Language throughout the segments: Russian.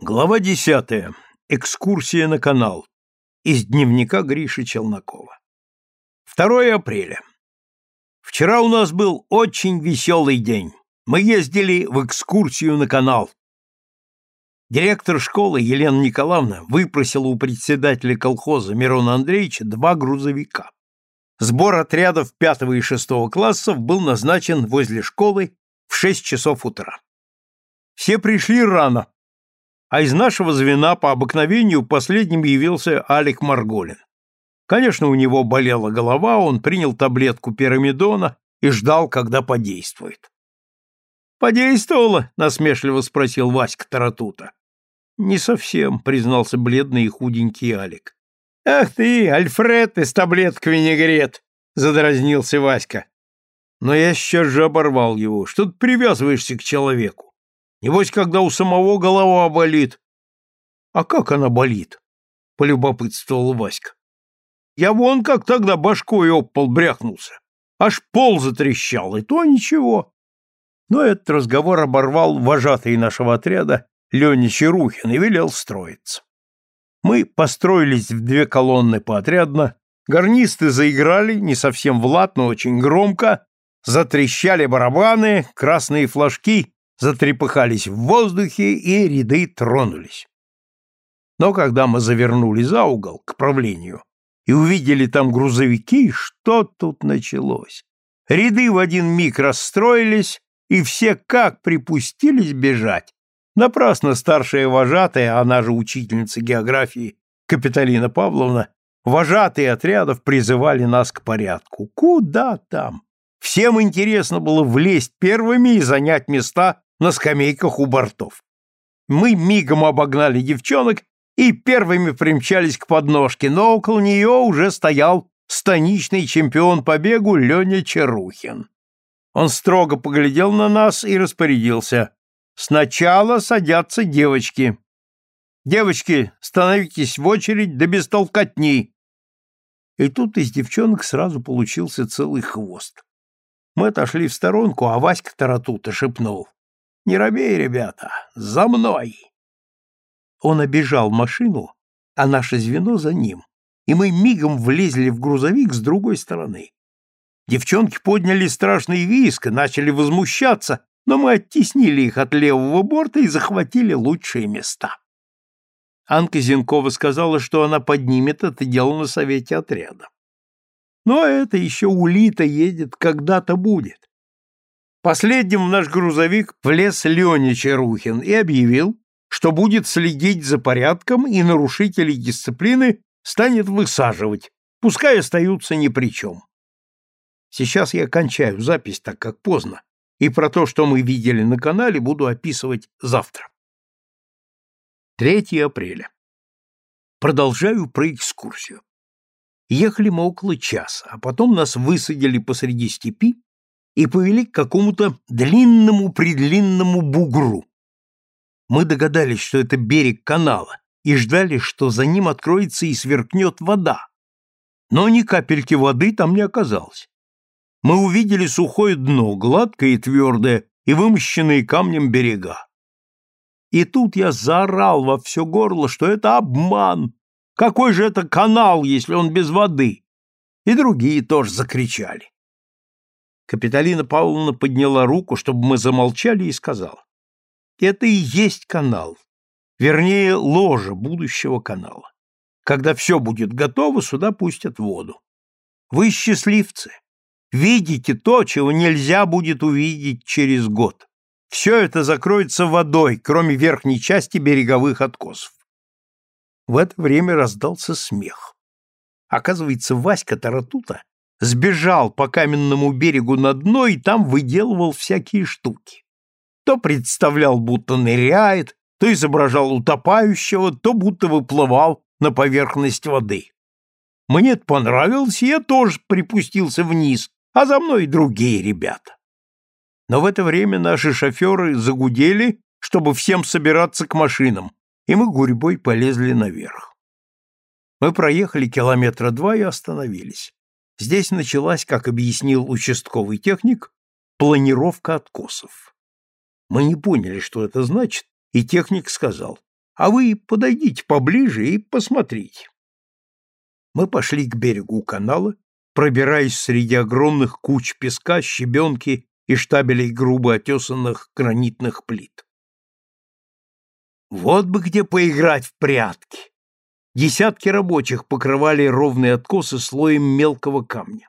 Глава десятая. Экскурсия на канал. Из дневника Гриши Челнокова. 2 апреля. Вчера у нас был очень веселый день. Мы ездили в экскурсию на канал. Директор школы Елена Николаевна выпросила у председателя колхоза Мирона Андреевича два грузовика. Сбор отрядов 5 и 6 классов был назначен возле школы в 6 часов утра. Все пришли рано, а из нашего звена по обыкновению последним явился Алик Марголин. Конечно, у него болела голова, он принял таблетку пирамидона и ждал, когда подействует. «Подействовало?» — насмешливо спросил Васька Таратута. «Не совсем», — признался бледный и худенький Алик. «Ах ты, Альфред из таблеток винегрет!» — задразнился Васька. Но я сейчас же оборвал его. Что ты привязываешься к человеку? Небось, когда у самого голова болит. — А как она болит? — полюбопытствовал Васька. — Я вон как тогда башкой об пол бряхнулся. Аж пол затрещал, и то ничего. Но этот разговор оборвал вожатый нашего отряда Леня Чарухин и велел строиться. Мы построились в две колонны поотрядно, гарнисты заиграли, не совсем в но очень громко, затрещали барабаны, красные флажки затрепыхались в воздухе, и ряды тронулись. Но когда мы завернули за угол к правлению и увидели там грузовики, что тут началось? Ряды в один миг расстроились, и все как припустились бежать. Напрасно старшая вожатая, она же учительница географии Капиталина Павловна, вожатые отрядов призывали нас к порядку. Куда там? Всем интересно было влезть первыми и занять места на скамейках у бортов. Мы мигом обогнали девчонок и первыми примчались к подножке, но около нее уже стоял станичный чемпион по бегу Леня Чарухин. Он строго поглядел на нас и распорядился. «Сначала садятся девочки. Девочки, становитесь в очередь, да без толкотни!» И тут из девчонок сразу получился целый хвост. Мы отошли в сторонку, а Васька Таратута шепнул. Не робей, ребята, за мной!» Он обежал машину, а наше звено за ним, и мы мигом влезли в грузовик с другой стороны. Девчонки подняли страшный виск и начали возмущаться, но мы оттеснили их от левого борта и захватили лучшие места. Анка Зенкова сказала, что она поднимет это дело на совете отряда. Но это еще улита едет, когда-то будет. Последним в наш грузовик влез Леня Чарухин и объявил, что будет следить за порядком и нарушителей дисциплины станет высаживать, пускай остаются ни при чем. Сейчас я кончаю запись, так как поздно, и про то, что мы видели на канале, буду описывать завтра. 3 апреля. Продолжаю про экскурсию. Ехали мы около часа, а потом нас высадили посреди степи и повели к какому-то длинному-предлинному бугру. Мы догадались, что это берег канала, и ждали, что за ним откроется и сверкнет вода. Но ни капельки воды там не оказалось. Мы увидели сухое дно, гладкое и твердое, и вымощенные камнем берега. И тут я заорал во все горло, что это обман. Какой же это канал, если он без воды? И другие тоже закричали. Капиталина Павловна подняла руку, чтобы мы замолчали, и сказала. Это и есть канал. Вернее, ложа будущего канала. Когда все будет готово, сюда пустят воду. Вы счастливцы. Видите то, чего нельзя будет увидеть через год. Все это закроется водой, кроме верхней части береговых откосов. В это время раздался смех. Оказывается, Васька Таратута сбежал по каменному берегу на дно и там выделывал всякие штуки. То представлял, будто ныряет, то изображал утопающего, то будто выплывал на поверхность воды. Мне это понравилось, я тоже припустился вниз, а за мной другие ребята. Но в это время наши шоферы загудели, чтобы всем собираться к машинам, и мы гурьбой полезли наверх. Мы проехали километра два и остановились. Здесь началась, как объяснил участковый техник, планировка откосов. Мы не поняли, что это значит, и техник сказал, а вы подойдите поближе и посмотрите. Мы пошли к берегу канала, пробираясь среди огромных куч песка, щебенки и штабелей грубо отесанных гранитных плит. Вот бы где поиграть в прятки! Десятки рабочих покрывали ровные откосы слоем мелкого камня.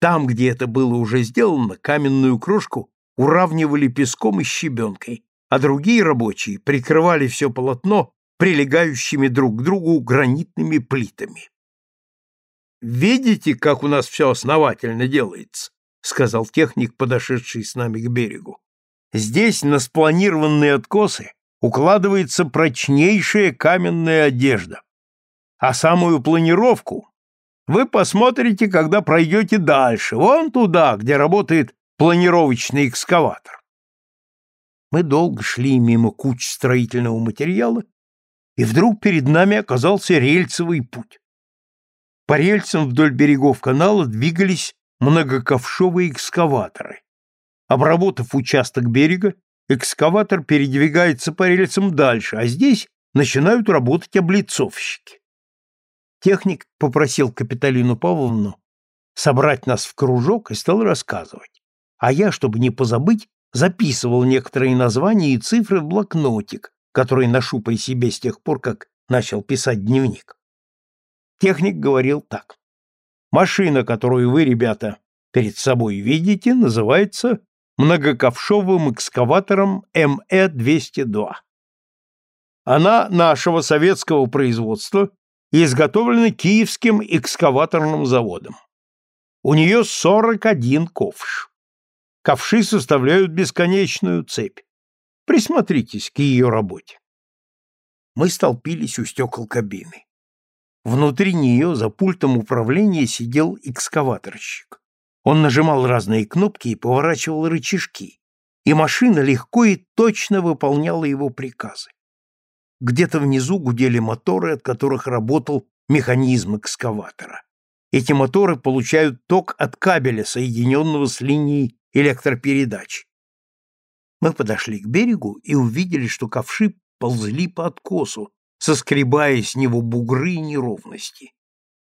Там, где это было уже сделано, каменную крошку уравнивали песком и щебенкой, а другие рабочие прикрывали все полотно прилегающими друг к другу гранитными плитами. «Видите, как у нас все основательно делается?» — сказал техник, подошедший с нами к берегу. «Здесь на спланированные откосы укладывается прочнейшая каменная одежда, а самую планировку вы посмотрите, когда пройдете дальше, вон туда, где работает планировочный экскаватор. Мы долго шли мимо куч строительного материала, и вдруг перед нами оказался рельсовый путь. По рельсам вдоль берегов канала двигались многоковшовые экскаваторы. Обработав участок берега, экскаватор передвигается по рельсам дальше, а здесь начинают работать облицовщики. Техник попросил Капиталину Павловну собрать нас в кружок и стал рассказывать. А я, чтобы не позабыть, записывал некоторые названия и цифры в блокнотик, который ношу при себе с тех пор, как начал писать дневник. Техник говорил так. Машина, которую вы, ребята, перед собой видите, называется многоковшовым экскаватором МЭ-202. Она нашего советского производства и изготовлена Киевским экскаваторным заводом. У нее 41 ковш. Ковши составляют бесконечную цепь. Присмотритесь к ее работе. Мы столпились у стекол кабины. Внутри нее за пультом управления сидел экскаваторщик. Он нажимал разные кнопки и поворачивал рычажки, и машина легко и точно выполняла его приказы. Где-то внизу гудели моторы, от которых работал механизм экскаватора. Эти моторы получают ток от кабеля, соединенного с линией электропередач. Мы подошли к берегу и увидели, что ковши ползли по откосу, соскребая с него бугры и неровности.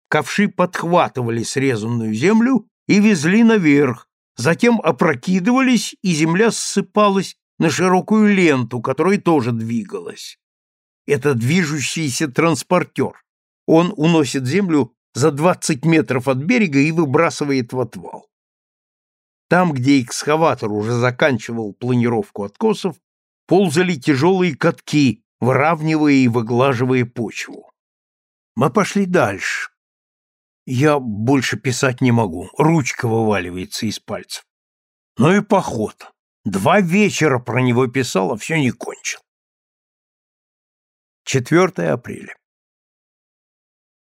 Ковши подхватывали срезанную землю и везли наверх, затем опрокидывались, и земля ссыпалась на широкую ленту, которая тоже двигалась это движущийся транспортер. Он уносит землю за 20 метров от берега и выбрасывает в отвал. Там, где экскаватор уже заканчивал планировку откосов, ползали тяжелые катки, выравнивая и выглаживая почву. Мы пошли дальше. Я больше писать не могу, ручка вываливается из пальцев. Ну и поход. Два вечера про него писал, а все не кончил. 4 апреля.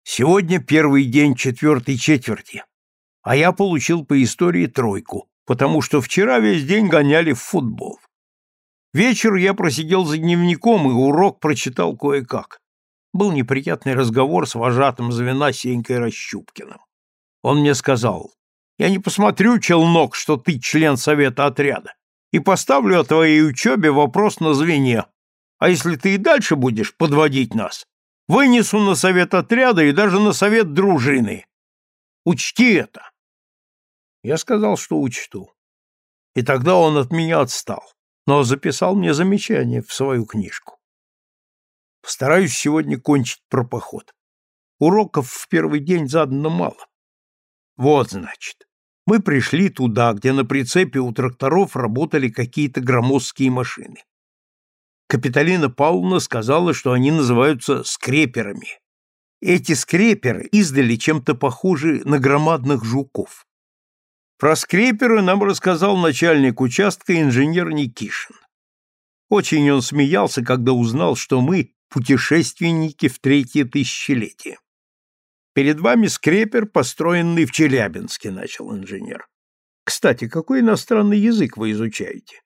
Сегодня первый день четвертой четверти, а я получил по истории тройку, потому что вчера весь день гоняли в футбол. Вечер я просидел за дневником и урок прочитал кое-как. Был неприятный разговор с вожатым звена Сенькой Расщупкиным. Он мне сказал, я не посмотрю, челнок, что ты член совета отряда, и поставлю о твоей учебе вопрос на звене, а если ты и дальше будешь подводить нас, вынесу на совет отряда и даже на совет дружины. Учти это. Я сказал, что учту. И тогда он от меня отстал, но записал мне замечание в свою книжку. Постараюсь сегодня кончить про поход. Уроков в первый день задано мало. Вот, значит, мы пришли туда, где на прицепе у тракторов работали какие-то громоздкие машины. Капиталина Павловна сказала, что они называются скреперами. Эти скреперы издали чем-то похожи на громадных жуков. Про скреперы нам рассказал начальник участка инженер Никишин. Очень он смеялся, когда узнал, что мы путешественники в третье тысячелетие. Перед вами скрепер, построенный в Челябинске, начал инженер. Кстати, какой иностранный язык вы изучаете?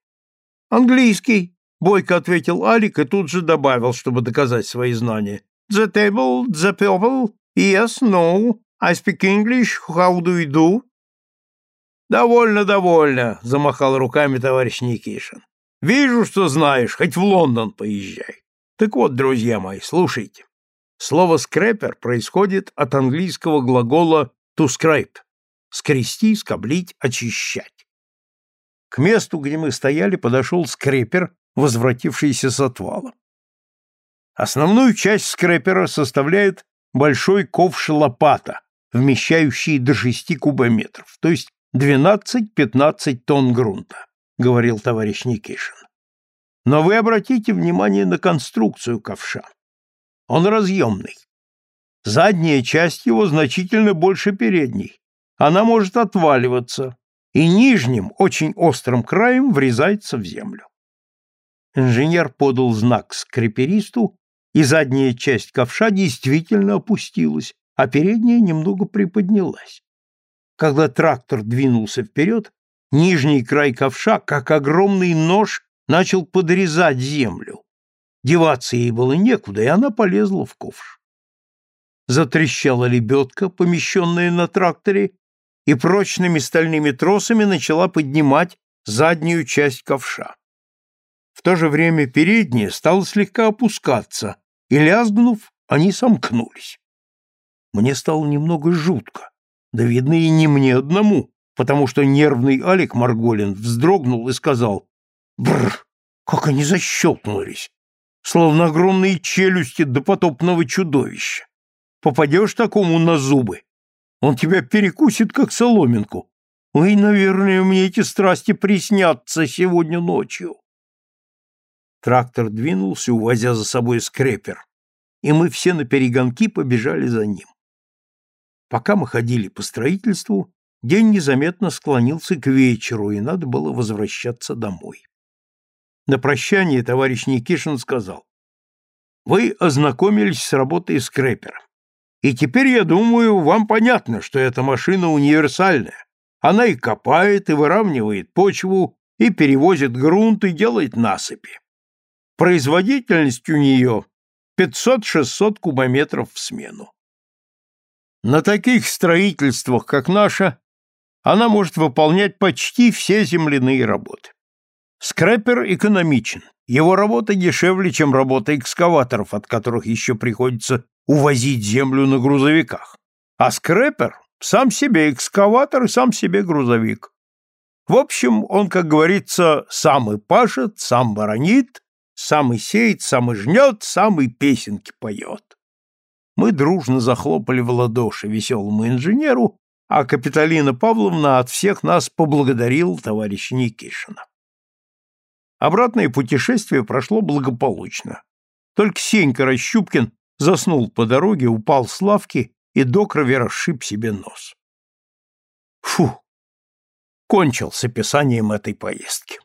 Английский, Бойко ответил Алик и тут же добавил, чтобы доказать свои знания. The table, the people, yes, no, I speak English, how do you do? Довольно, довольно, замахал руками товарищ Никишин. Вижу, что знаешь, хоть в Лондон поезжай. Так вот, друзья мои, слушайте. Слово «скрепер» происходит от английского глагола to scrape – скрести, скоблить, очищать. К месту, где мы стояли, подошел скрепер, возвратившийся с отвала. Основную часть скрепера составляет большой ковш лопата, вмещающий до 6 кубометров, то есть 12-15 тонн грунта, говорил товарищ Никишин. Но вы обратите внимание на конструкцию ковша. Он разъемный. Задняя часть его значительно больше передней. Она может отваливаться, и нижним, очень острым краем врезается в землю. Инженер подал знак скреперисту, и задняя часть ковша действительно опустилась, а передняя немного приподнялась. Когда трактор двинулся вперед, нижний край ковша, как огромный нож, начал подрезать землю. Деваться ей было некуда, и она полезла в ковш. Затрещала лебедка, помещенная на тракторе, и прочными стальными тросами начала поднимать заднюю часть ковша. То же время передняя стала слегка опускаться, и, лязгнув, они сомкнулись. Мне стало немного жутко, да видно и не мне одному, потому что нервный Алик Марголин вздрогнул и сказал «Бррр, как они защелкнулись!» словно огромные челюсти допотопного чудовища. Попадешь такому на зубы, он тебя перекусит, как соломинку. Ой, наверное, мне эти страсти приснятся сегодня ночью. Трактор двинулся, увозя за собой скрепер, и мы все на перегонки побежали за ним. Пока мы ходили по строительству, день незаметно склонился к вечеру, и надо было возвращаться домой. На прощание товарищ Никишин сказал, «Вы ознакомились с работой скрепера. И теперь, я думаю, вам понятно, что эта машина универсальная. Она и копает, и выравнивает почву, и перевозит грунт, и делает насыпи. Производительность у нее 500-600 кубометров в смену. На таких строительствах, как наше, она может выполнять почти все земляные работы. Скрэпер экономичен. Его работа дешевле, чем работа экскаваторов, от которых еще приходится увозить землю на грузовиках. А скрэпер сам себе экскаватор и сам себе грузовик. В общем, он, как говорится, сам и пашет, сам баронит, сам и сеет, сам и жнет, сам и песенки поет. Мы дружно захлопали в ладоши веселому инженеру, а Капитолина Павловна от всех нас поблагодарил товарища Никишина. Обратное путешествие прошло благополучно. Только Сенька Расщупкин заснул по дороге, упал с лавки и до крови расшиб себе нос. Фу! Кончил с описанием этой поездки.